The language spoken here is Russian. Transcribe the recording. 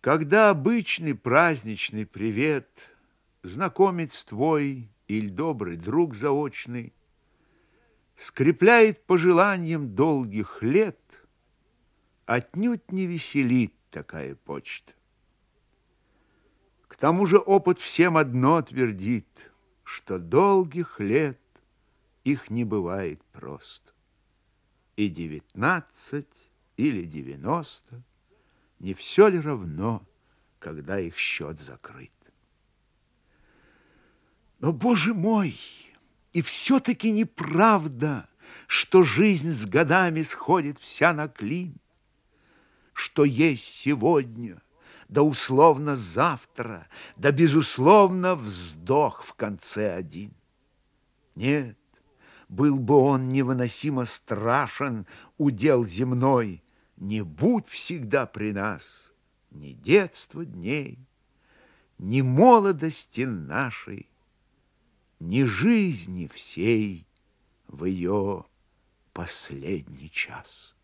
Когда обычный праздничный привет, Знакомец твой или добрый друг заочный Скрепляет пожеланием долгих лет, Отнюдь не веселит такая почта. К тому же опыт всем одно твердит, Что долгих лет их не бывает просто. И девятнадцать или девяносто, не все ли равно, когда их счет закрыт? Но, Боже мой, и все-таки неправда, что жизнь с годами сходит вся на клин, что есть сегодня, да условно завтра, да безусловно вздох в конце один. Нет, был бы он невыносимо страшен, удел земной, не будь всегда при нас ни детства дней, ни молодости нашей, ни жизни всей в ее последний час.